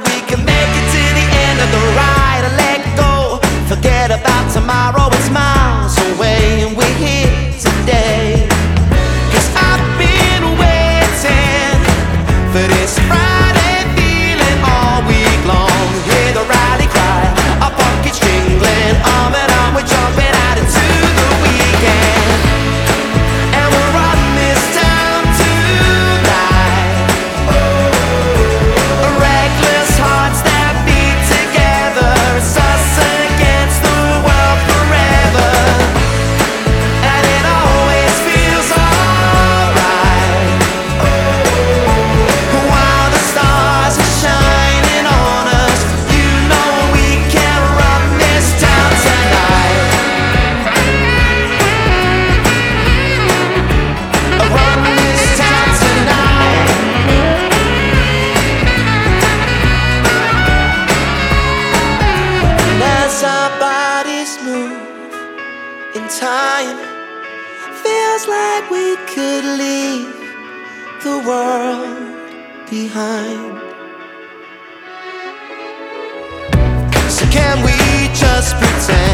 We. in time. Feels like we could leave the world behind. So, can we just pretend?